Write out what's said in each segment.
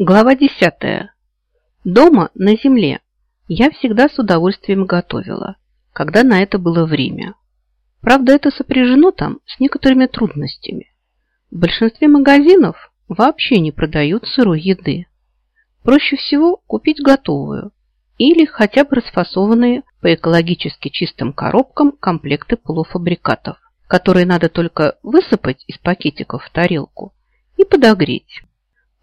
Глава 10. Дома, на земле, я всегда с удовольствием готовила, когда на это было время. Правда, это сопряжено там с некоторыми трудностями. В большинстве магазинов вообще не продают сырой еды. Проще всего купить готовую или хотя бы расфасованные по экологически чистым коробкам комплекты полуфабрикатов, которые надо только высыпать из пакетиков в тарелку и подогреть.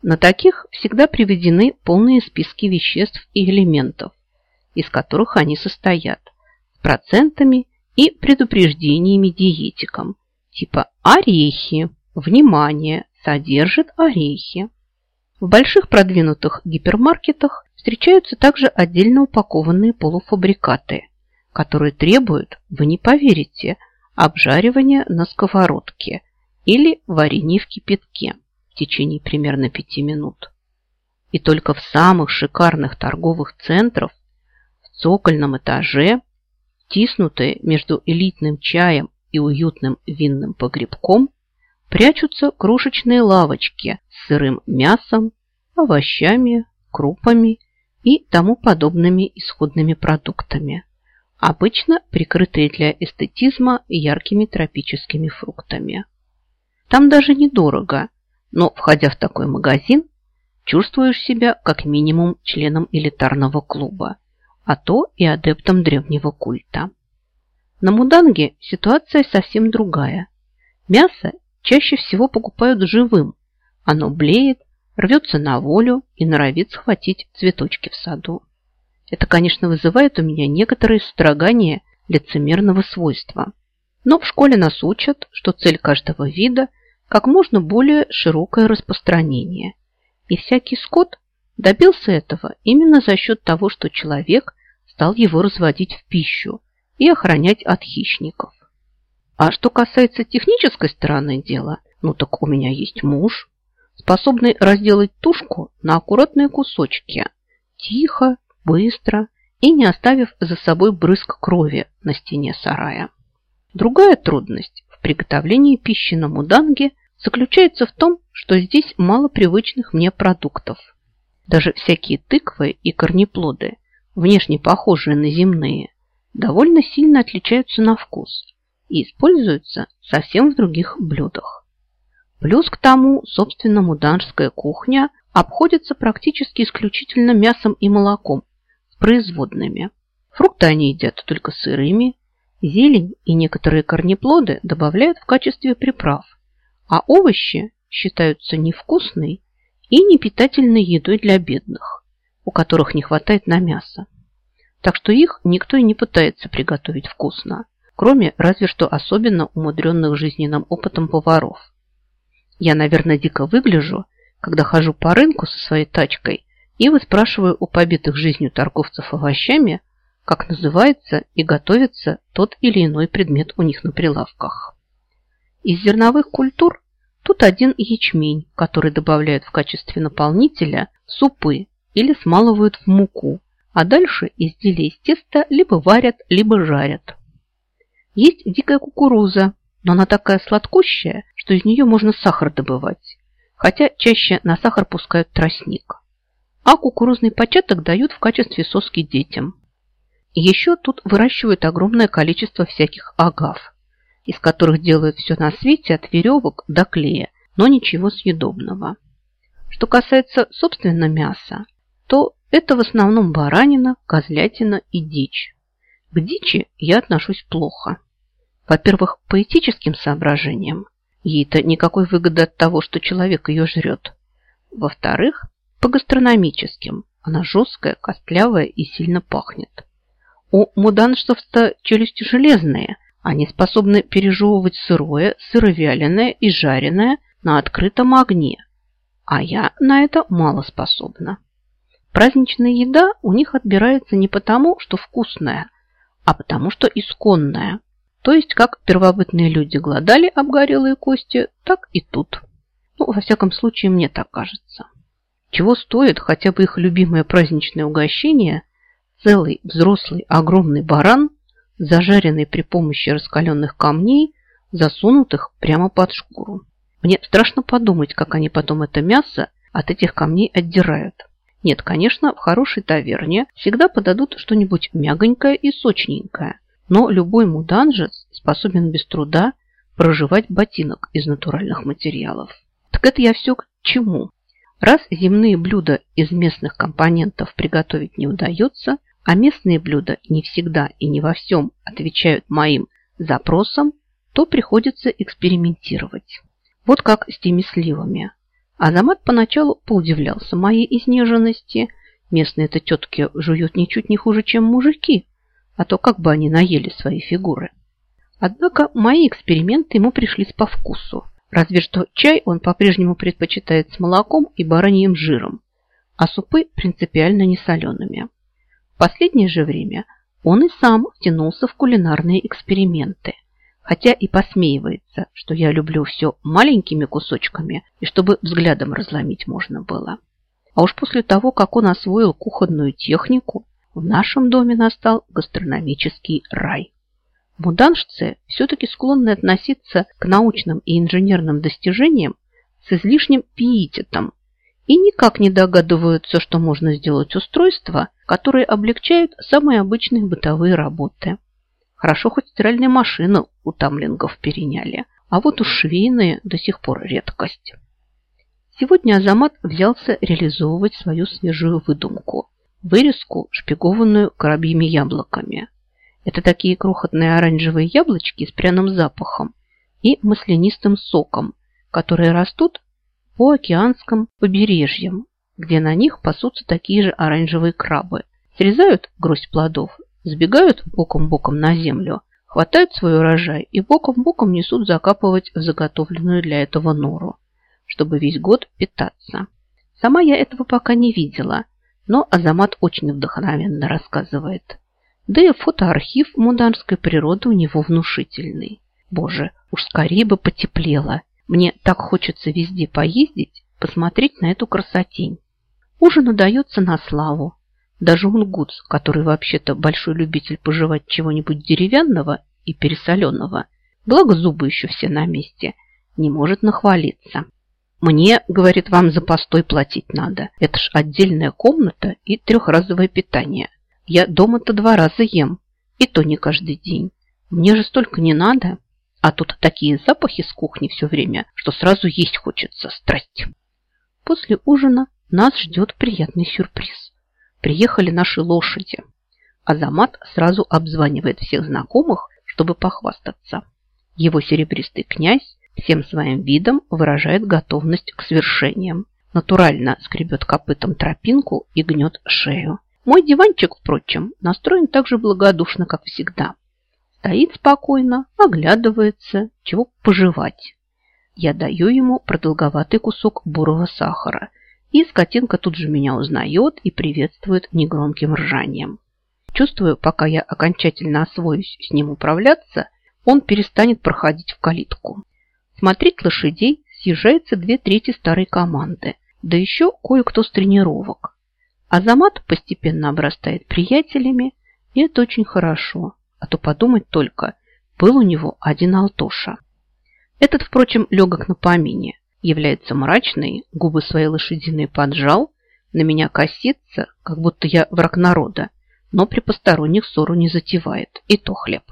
На таких всегда приведены полные списки веществ и элементов, из которых они состоят, с процентами и предупреждениями диетикам, типа орехи, внимание, содержит орехи. В больших продвинутых гипермаркетах встречаются также отдельно упакованные полуфабрикаты, которые требуют, вы не поверите, обжаривания на сковородке или варенье в кипятке в течение примерно пяти минут. И только в самых шикарных торговых центрах, в цокольном этаже, тиснутые между элитным чаем и уютным винным погребком, прячутся крошечные лавочки с сырым мясом, овощами, крупами и тому подобными исходными продуктами, обычно прикрытые для эстетизма яркими тропическими фруктами. Там даже недорого – но, входя в такой магазин, чувствуешь себя как минимум членом элитарного клуба, а то и адептом древнего культа. На Муданге ситуация совсем другая. Мясо чаще всего покупают живым. Оно блеет, рвется на волю и норовит схватить цветочки в саду. Это, конечно, вызывает у меня некоторые строгания лицемерного свойства. Но в школе нас учат, что цель каждого вида – как можно более широкое распространение. И всякий скот добился этого именно за счет того, что человек стал его разводить в пищу и охранять от хищников. А что касается технической стороны дела, ну так у меня есть муж, способный разделать тушку на аккуратные кусочки, тихо, быстро и не оставив за собой брызг крови на стене сарая. Другая трудность в приготовлении пищи на муданге заключается в том, что здесь мало привычных мне продуктов. Даже всякие тыквы и корнеплоды, внешне похожие на земные, довольно сильно отличаются на вкус и используются совсем в других блюдах. Плюс к тому, собственно, муданская кухня обходится практически исключительно мясом и молоком с производными. Фрукты они едят только сырыми, зелень и некоторые корнеплоды добавляют в качестве приправ – а овощи считаются невкусной и непитательной едой для бедных, у которых не хватает на мясо. Так что их никто и не пытается приготовить вкусно, кроме разве что особенно умудренных жизненным опытом поваров. Я, наверное, дико выгляжу, когда хожу по рынку со своей тачкой и выспрашиваю у побитых жизнью торговцев овощами, как называется и готовится тот или иной предмет у них на прилавках. Из зерновых культур Тут один ячмень, который добавляют в качестве наполнителя в супы или смалывают в муку, а дальше изделия из теста либо варят, либо жарят. Есть дикая кукуруза, но она такая сладкущая, что из нее можно сахар добывать, хотя чаще на сахар пускают тростник. А кукурузный початок дают в качестве соски детям. Еще тут выращивают огромное количество всяких агав из которых делают все на свете от веревок до клея, но ничего съедобного. Что касается, собственно, мяса, то это в основном баранина, козлятина и дичь. К дичи я отношусь плохо. Во-первых, по этическим соображениям. Ей-то никакой выгоды от того, что человек ее жрет. Во-вторых, по гастрономическим. Она жесткая, костлявая и сильно пахнет. У муданшцев-то челюсти железные, они способны пережевывать сырое, сыровяленое и жареное на открытом огне, а я на это мало способна. Праздничная еда у них отбирается не потому, что вкусная, а потому, что исконная. То есть, как первобытные люди голодали обгорелые кости, так и тут. Ну, во всяком случае, мне так кажется. Чего стоит хотя бы их любимое праздничное угощение – целый взрослый огромный баран – зажаренный при помощи раскаленных камней, засунутых прямо под шкуру. Мне страшно подумать, как они потом это мясо от этих камней отдирают. Нет, конечно, в хорошей таверне всегда подадут что-нибудь мягонькое и сочненькое, но любой муданжец способен без труда проживать ботинок из натуральных материалов. Так это я все к чему? Раз земные блюда из местных компонентов приготовить не удается, а местные блюда не всегда и не во всем отвечают моим запросам, то приходится экспериментировать. Вот как с теми сливами. Азамат поначалу поудивлялся моей изнеженности. Местные-то тетки жуют ничуть не хуже, чем мужики, а то как бы они наели свои фигуры. Однако мои эксперименты ему пришлись по вкусу. Разве что чай он по-прежнему предпочитает с молоком и бараньим жиром, а супы принципиально не солеными. Последнее же время он и сам втянулся в кулинарные эксперименты, хотя и посмеивается, что я люблю все маленькими кусочками и чтобы взглядом разломить можно было. А уж после того, как он освоил кухонную технику, в нашем доме настал гастрономический рай. Муданшцы все-таки склонны относиться к научным и инженерным достижениям с излишним пиететом и никак не догадываются, что можно сделать устройства, которые облегчают самые обычные бытовые работы. Хорошо, хоть стиральные машины у тамлингов переняли, а вот уж швейные до сих пор редкость. Сегодня Азамат взялся реализовывать свою свежую выдумку – вырезку, шпигованную коробьими яблоками – это такие крохотные оранжевые яблочки с пряным запахом и маслянистым соком, которые растут по океанским побережьям, где на них пасутся такие же оранжевые крабы. Срезают гроздь плодов, сбегают боком-боком на землю, хватают свой урожай и боком-боком несут закапывать в заготовленную для этого нору, чтобы весь год питаться. Сама я этого пока не видела, но Азамат очень вдохновенно рассказывает. Да и фотоархив муданской природы у него внушительный. Боже, уж скорее бы потеплело. Мне так хочется везде поездить, посмотреть на эту красотень. Ужин удается на славу. Даже Унгутс, который вообще-то большой любитель пожевать чего-нибудь деревянного и пересоленного, благо зубы еще все на месте, не может нахвалиться. Мне, говорит, вам за постой платить надо. Это ж отдельная комната и трехразовое питание – я дома-то два раза ем, и то не каждый день. Мне же столько не надо. А тут такие запахи с кухни все время, что сразу есть хочется, страсть. После ужина нас ждет приятный сюрприз. Приехали наши лошади. Азамат сразу обзванивает всех знакомых, чтобы похвастаться. Его серебристый князь всем своим видом выражает готовность к свершениям. Натурально скребет копытом тропинку и гнет шею. Мой диванчик, впрочем, настроен так же благодушно, как всегда. Стоит спокойно, оглядывается, чего пожевать. Я даю ему продолговатый кусок бурого сахара, и скотинка тут же меня узнает и приветствует негромким ржанием. Чувствую, пока я окончательно освоюсь с ним управляться, он перестанет проходить в калитку. Смотреть лошадей съезжается две трети старой команды, да еще кое-кто с тренировок. Азамат постепенно обрастает приятелями, и это очень хорошо. А то подумать только, был у него один Алтоша. Этот, впрочем, легок на помине, является мрачный, губы свои лошадиные поджал, на меня косится, как будто я враг народа, но при посторонних ссору не затевает, и то хлеб.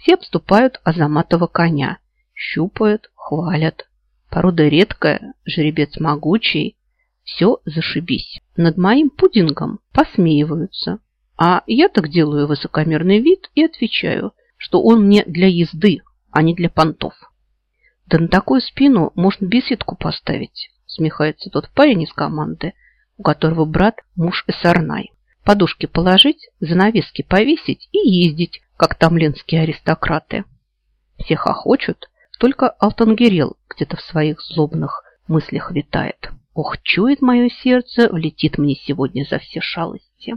Все обступают Азаматова коня, щупают, хвалят. Порода редкая, жеребец могучий, все зашибись. Над моим пудингом посмеиваются. А я так делаю высокомерный вид и отвечаю, что он мне для езды, а не для понтов. Да на такую спину можно беседку поставить, смехается тот парень из команды, у которого брат муж Эсарнай. Подушки положить, занавески повесить и ездить, как тамленские аристократы. Все хохочут, только Алтангерел где-то в своих злобных мыслях витает. Ох, чует мое сердце, влетит мне сегодня за все шалости.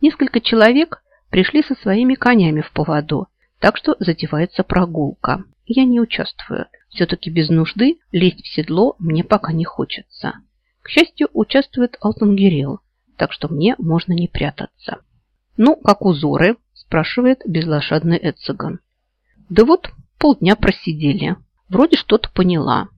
Несколько человек пришли со своими конями в поводу, так что затевается прогулка. Я не участвую. Все-таки без нужды лезть в седло мне пока не хочется. К счастью, участвует Алтангерел, так что мне можно не прятаться. «Ну, как узоры?» – спрашивает безлошадный Эциган. «Да вот полдня просидели. Вроде что-то поняла.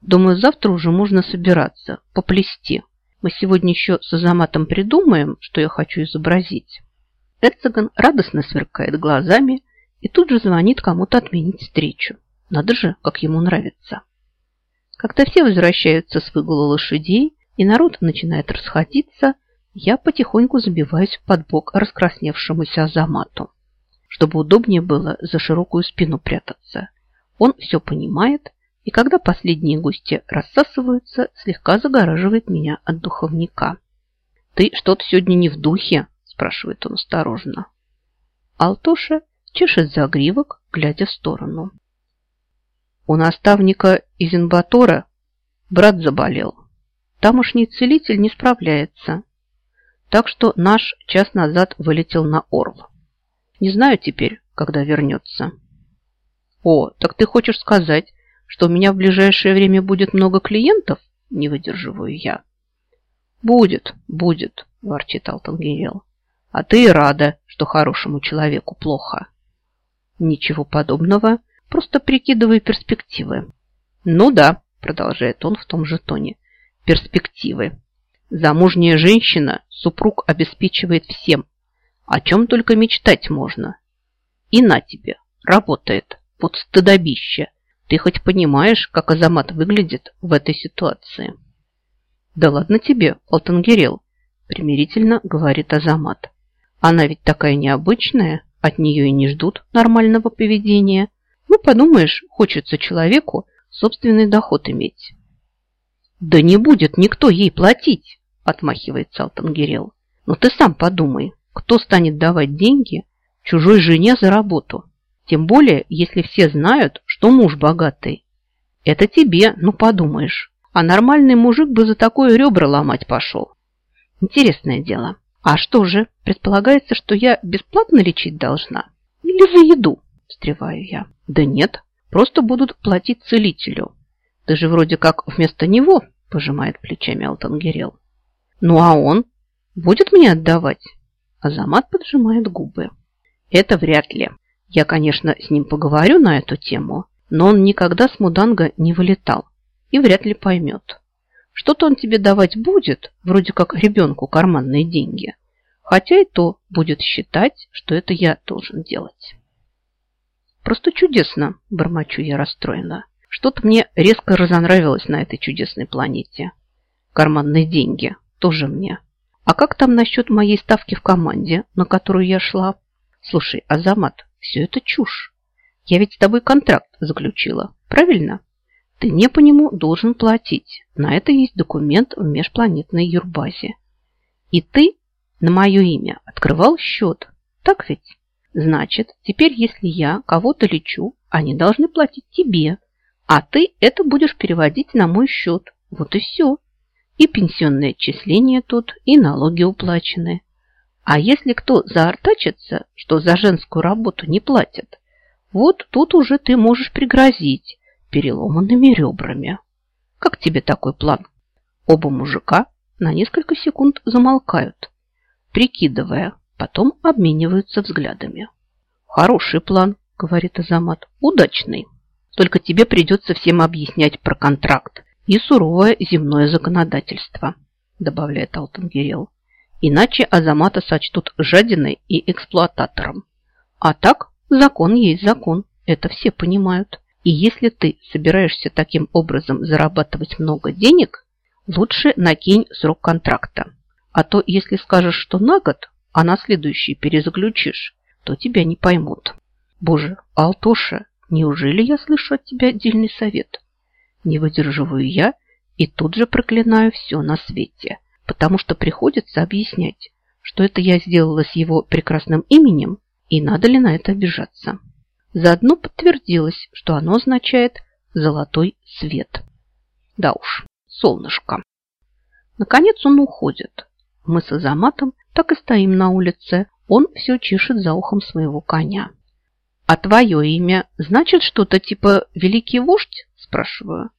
Думаю, завтра уже можно собираться, поплести. Мы сегодня еще с Азаматом придумаем, что я хочу изобразить. Эрцоган радостно сверкает глазами и тут же звонит кому-то отменить встречу. Надо же, как ему нравится. Когда все возвращаются с выгула лошадей и народ начинает расходиться, я потихоньку забиваюсь под бок раскрасневшемуся Азамату, чтобы удобнее было за широкую спину прятаться. Он все понимает, и когда последние гости рассасываются, слегка загораживает меня от духовника. «Ты что-то сегодня не в духе?» – спрашивает он осторожно. Алтоша чешет загривок, глядя в сторону. У наставника из Инбатора брат заболел. Тамошний целитель не справляется. Так что наш час назад вылетел на Орл. Не знаю теперь, когда вернется. О, так ты хочешь сказать, что у меня в ближайшее время будет много клиентов? Не выдерживаю я. Будет, будет, ворчит Алтангирел. А ты и рада, что хорошему человеку плохо. Ничего подобного. Просто прикидывай перспективы. Ну да, продолжает он в том же тоне. Перспективы. Замужняя женщина супруг обеспечивает всем, о чем только мечтать можно. И на тебе, работает. Вот стыдобище. Ты хоть понимаешь, как Азамат выглядит в этой ситуации? Да ладно тебе, Алтангерел, примирительно говорит Азамат. Она ведь такая необычная, от нее и не ждут нормального поведения. Ну, подумаешь, хочется человеку собственный доход иметь. Да не будет никто ей платить, отмахивается Алтангирел. Но ты сам подумай, кто станет давать деньги чужой жене за работу? Тем более, если все знают, что муж богатый. Это тебе, ну подумаешь. А нормальный мужик бы за такое ребра ломать пошел. Интересное дело. А что же, предполагается, что я бесплатно лечить должна? Или за еду? Встреваю я. Да нет, просто будут платить целителю. Ты же вроде как вместо него, пожимает плечами Алтангерел. Ну а он? Будет мне отдавать? Азамат поджимает губы. Это вряд ли. Я, конечно, с ним поговорю на эту тему, но он никогда с Муданга не вылетал и вряд ли поймет. Что-то он тебе давать будет, вроде как ребенку карманные деньги, хотя и то будет считать, что это я должен делать. Просто чудесно, бормочу я расстроена. Что-то мне резко разонравилось на этой чудесной планете. Карманные деньги тоже мне. А как там насчет моей ставки в команде, на которую я шла? Слушай, Азамат, все это чушь. Я ведь с тобой контракт заключила, правильно? Ты не по нему должен платить. На это есть документ в межпланетной юрбазе. И ты на мое имя открывал счет. Так ведь? Значит, теперь если я кого-то лечу, они должны платить тебе, а ты это будешь переводить на мой счет. Вот и все. И пенсионное отчисление тут, и налоги уплачены. А если кто заортачится, что за женскую работу не платят, вот тут уже ты можешь пригрозить переломанными ребрами. Как тебе такой план? Оба мужика на несколько секунд замолкают, прикидывая, потом обмениваются взглядами. Хороший план, говорит Азамат, удачный. Только тебе придется всем объяснять про контракт и суровое земное законодательство, добавляет Алтангирел. Иначе Азамата сочтут жадиной и эксплуататором. А так, закон есть закон, это все понимают. И если ты собираешься таким образом зарабатывать много денег, лучше накинь срок контракта. А то, если скажешь, что на год, а на следующий перезаключишь, то тебя не поймут. Боже, Алтоша, неужели я слышу от тебя отдельный совет? Не выдерживаю я и тут же проклинаю все на свете, потому что приходится объяснять, что это я сделала с его прекрасным именем и надо ли на это обижаться. Заодно подтвердилось, что оно означает «золотой свет». Да уж, солнышко. Наконец он уходит. Мы с Азаматом так и стоим на улице. Он все чешет за ухом своего коня. «А твое имя значит что-то типа «Великий вождь»?» спрашиваю.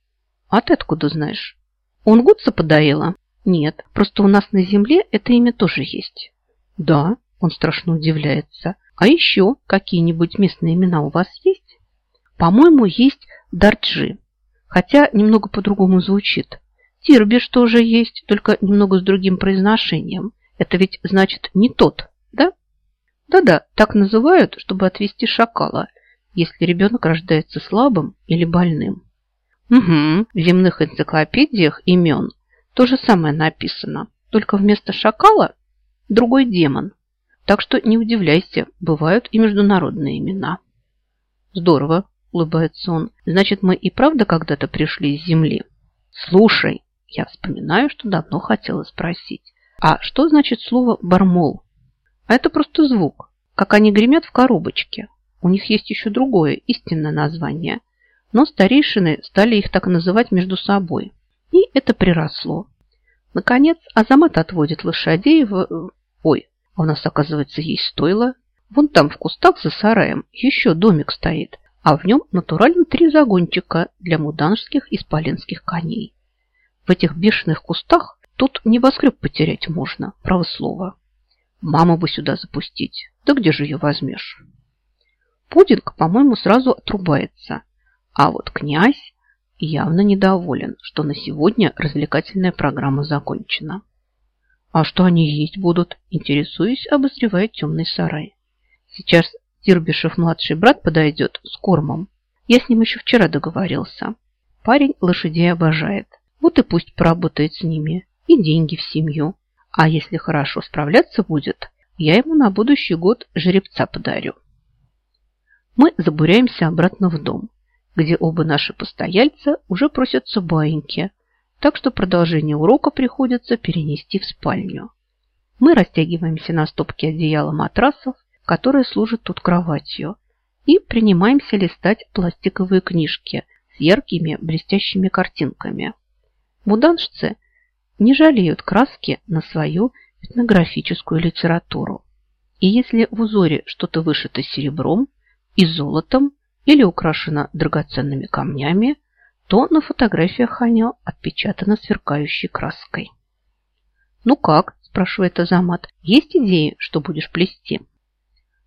«А ты откуда знаешь?» «Он Гудса подоила?» «Нет, просто у нас на земле это имя тоже есть». «Да», он страшно удивляется. А еще какие-нибудь местные имена у вас есть? По-моему, есть Дарджи. Хотя немного по-другому звучит. Тирбиш тоже есть, только немного с другим произношением. Это ведь значит не тот, да? Да-да, так называют, чтобы отвести шакала, если ребенок рождается слабым или больным. Угу, в земных энциклопедиях имен то же самое написано, только вместо шакала другой демон. Так что не удивляйся, бывают и международные имена. Здорово, улыбается он. Значит, мы и правда когда-то пришли из земли? Слушай, я вспоминаю, что давно хотела спросить. А что значит слово «бармол»? А это просто звук, как они гремят в коробочке. У них есть еще другое, истинное название. Но старейшины стали их так называть между собой. И это приросло. Наконец, Азамат отводит лошадей в... Ой, у нас, оказывается, есть стойло. Вон там в кустах за сараем еще домик стоит, а в нем натурально три загончика для муданских и спаленских коней. В этих бешеных кустах тут небоскреб потерять можно, право слово. Маму бы сюда запустить, да где же ее возьмешь? Пудинг, по-моему, сразу отрубается, а вот князь явно недоволен, что на сегодня развлекательная программа закончена. А что они есть будут, интересуюсь, обозревая темный сарай. Сейчас Тирбишев-младший брат подойдет с кормом. Я с ним еще вчера договорился. Парень лошадей обожает. Вот и пусть поработает с ними. И деньги в семью. А если хорошо справляться будет, я ему на будущий год жеребца подарю. Мы забуряемся обратно в дом где оба наши постояльца уже просятся баиньки, так что продолжение урока приходится перенести в спальню. Мы растягиваемся на стопке одеяла матрасов, которые служат тут кроватью, и принимаемся листать пластиковые книжки с яркими блестящими картинками. Муданшцы не жалеют краски на свою этнографическую литературу. И если в узоре что-то вышито серебром и золотом, или украшена драгоценными камнями, то на фотографиях Ханя отпечатана сверкающей краской. «Ну как?» – спрашивает Азамат. «Есть идеи, что будешь плести?»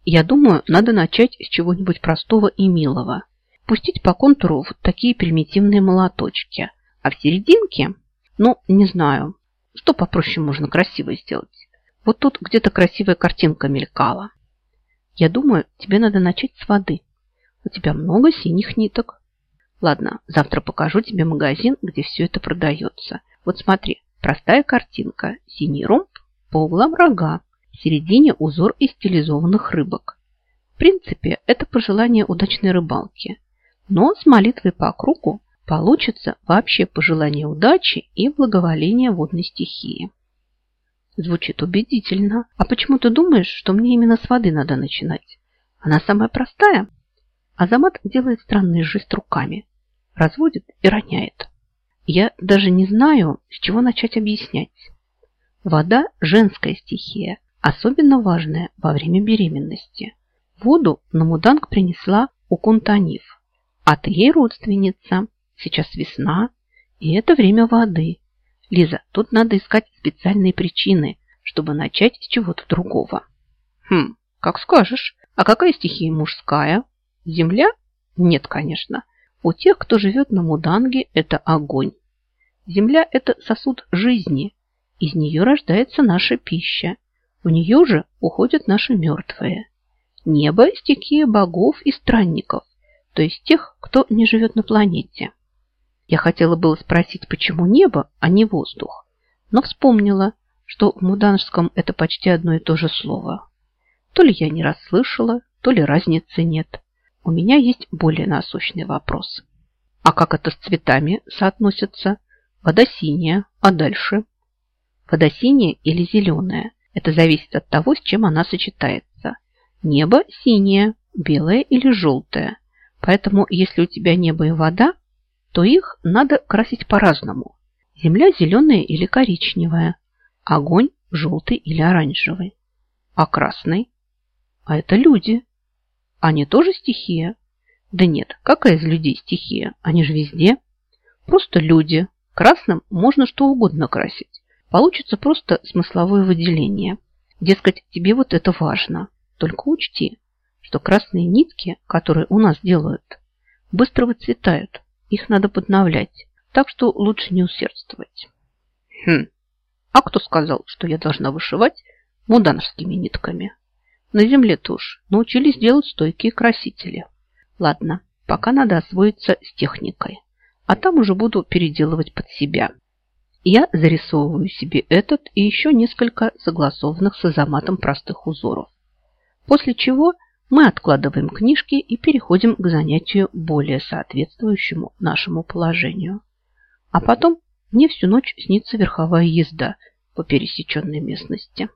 «Я думаю, надо начать с чего-нибудь простого и милого. Пустить по контуру вот такие примитивные молоточки. А в серединке, ну, не знаю, что попроще можно красиво сделать. Вот тут где-то красивая картинка мелькала. Я думаю, тебе надо начать с воды. У тебя много синих ниток. Ладно, завтра покажу тебе магазин, где все это продается. Вот смотри, простая картинка. Синий ромб, по углам рога, в середине узор из стилизованных рыбок. В принципе, это пожелание удачной рыбалки. Но с молитвой по кругу получится вообще пожелание удачи и благоволения водной стихии. Звучит убедительно. А почему ты думаешь, что мне именно с воды надо начинать? Она самая простая. Азамат делает странный жест руками, разводит и роняет. Я даже не знаю, с чего начать объяснять. Вода – женская стихия, особенно важная во время беременности. Воду Намуданг принесла у Кунтанив, а ты ей родственница. Сейчас весна, и это время воды. Лиза, тут надо искать специальные причины, чтобы начать с чего-то другого. Хм, как скажешь. А какая стихия мужская? Земля? Нет, конечно. У тех, кто живет на Муданге, это огонь. Земля – это сосуд жизни. Из нее рождается наша пища. В нее же уходят наши мертвые. Небо – стихия богов и странников, то есть тех, кто не живет на планете. Я хотела было спросить, почему небо, а не воздух, но вспомнила, что в муданжском это почти одно и то же слово. То ли я не расслышала, то ли разницы нет. У меня есть более насущный вопрос. А как это с цветами соотносится? Вода синяя, а дальше? Вода синяя или зеленая? Это зависит от того, с чем она сочетается. Небо синее, белое или желтое. Поэтому, если у тебя небо и вода, то их надо красить по-разному. Земля зеленая или коричневая, огонь желтый или оранжевый, а красный? А это люди. Они тоже стихия? Да нет, какая из людей стихия? Они же везде. Просто люди. Красным можно что угодно красить. Получится просто смысловое выделение. Дескать, тебе вот это важно. Только учти, что красные нитки, которые у нас делают, быстро выцветают их надо подновлять, так что лучше не усердствовать. Хм, а кто сказал, что я должна вышивать муданскими нитками? На земле-то уж научились делать стойкие красители. Ладно, пока надо освоиться с техникой, а там уже буду переделывать под себя. Я зарисовываю себе этот и еще несколько согласованных с азаматом простых узоров. После чего мы откладываем книжки и переходим к занятию более соответствующему нашему положению. А потом мне всю ночь снится верховая езда по пересеченной местности.